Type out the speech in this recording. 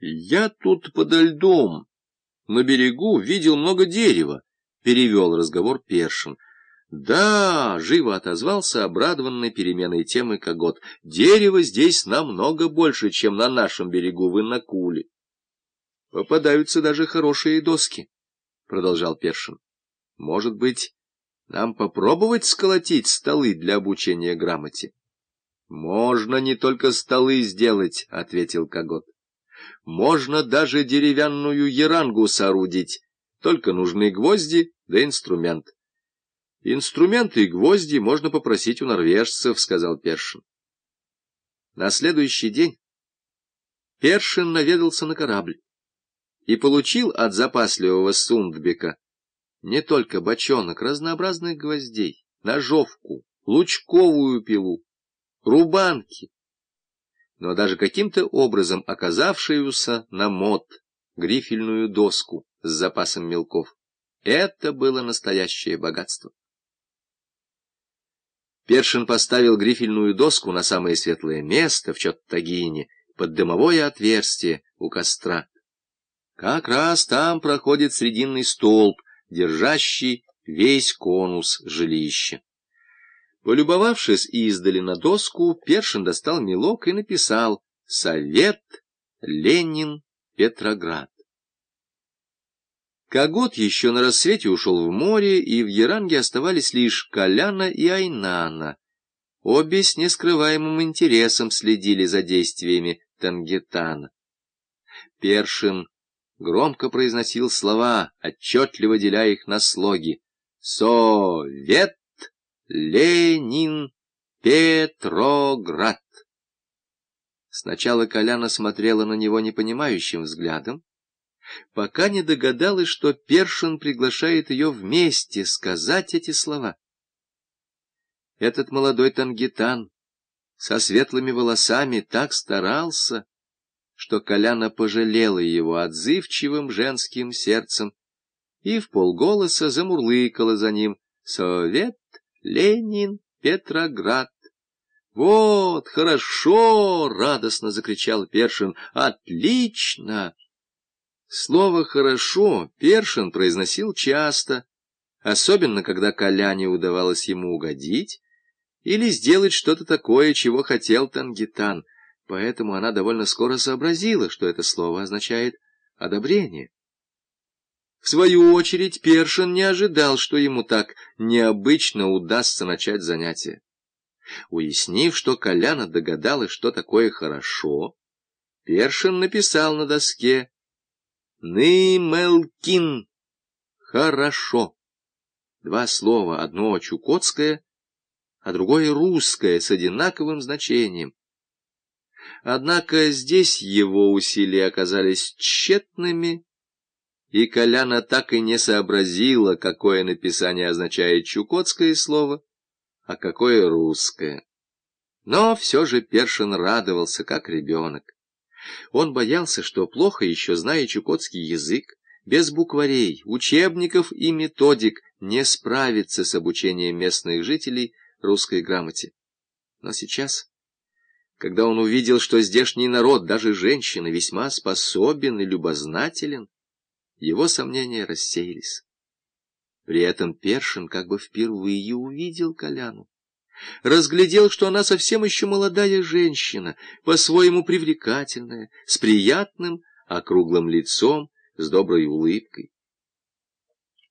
Я тут подо льдом, на берегу, видел много дерева, — перевел разговор Першин. Да, живо отозвался обрадованный переменой темы Когот. Дерева здесь намного больше, чем на нашем берегу в Иннакуле. Попадаются даже хорошие доски, — продолжал Першин. Может быть, нам попробовать сколотить столы для обучения грамоте? — Можно не только столы сделать, — ответил Когот. — Можно даже деревянную ярангу соорудить, только нужны гвозди да инструмент. — Инструменты и гвозди можно попросить у норвежцев, — сказал Першин. На следующий день Першин наведался на корабль и получил от запасливого Сундбека не только бочонок разнообразных гвоздей, ножовку, лучковую пилу, рубанки, но даже каким-то образом оказавшуюся на мод грифельную доску с запасом мелков. Это было настоящее богатство. Першин поставил грифельную доску на самое светлое место в Чоттагине, под дымовое отверстие у костра. Как раз там проходит срединный столб, держащий весь конус жилища. Полюбовавшись издали на доску, Першин достал мелок и написал «Совет Ленин Петроград». Когот еще на рассвете ушел в море, и в Яранге оставались лишь Коляна и Айнана. Обе с нескрываемым интересом следили за действиями Тангетана. Першин громко произносил слова, отчетливо деля их на слоги. «Совет Ленин Петроград». Сначала Коляна смотрела на него непонимающим взглядом, пока не догадалась, что Першин приглашает ее вместе сказать эти слова. Этот молодой тангитан со светлыми волосами так старался, что Коляна пожалела его отзывчивым женским сердцем и в полголоса замурлыкала за ним «Совет, Ленин, Петроград». «Вот, хорошо!» — радостно закричал Першин. «Отлично!» Слово «хорошо» Першин произносил часто, особенно когда Коляне удавалось ему угодить или сделать что-то такое, чего хотел Тангитан, поэтому она довольно скоро сообразила, что это слово означает «одобрение». Свою очередь Першин не ожидал, что ему так необычно удастся начать занятие. Уяснив, что Коляна догадалась, что такое «хорошо», Першин написал на доске Нымелкин. Хорошо. Два слова, одно чукотское, а другое русское, с одинаковым значением. Однако здесь его усилия оказались тщетными, и Коляна так и не сообразила, какое написание означает чукотское слово, а какое русское. Но все же Першин радовался, как ребенок. Он боялся, что, плохо еще зная чукотский язык, без букварей, учебников и методик не справится с обучением местных жителей русской грамоте. Но сейчас, когда он увидел, что здешний народ, даже женщины, весьма способен и любознателен, его сомнения рассеялись. При этом Першин как бы впервые увидел Коляну разглядел, что она совсем еще молодая женщина, по-своему привлекательная, с приятным округлым лицом, с доброй улыбкой.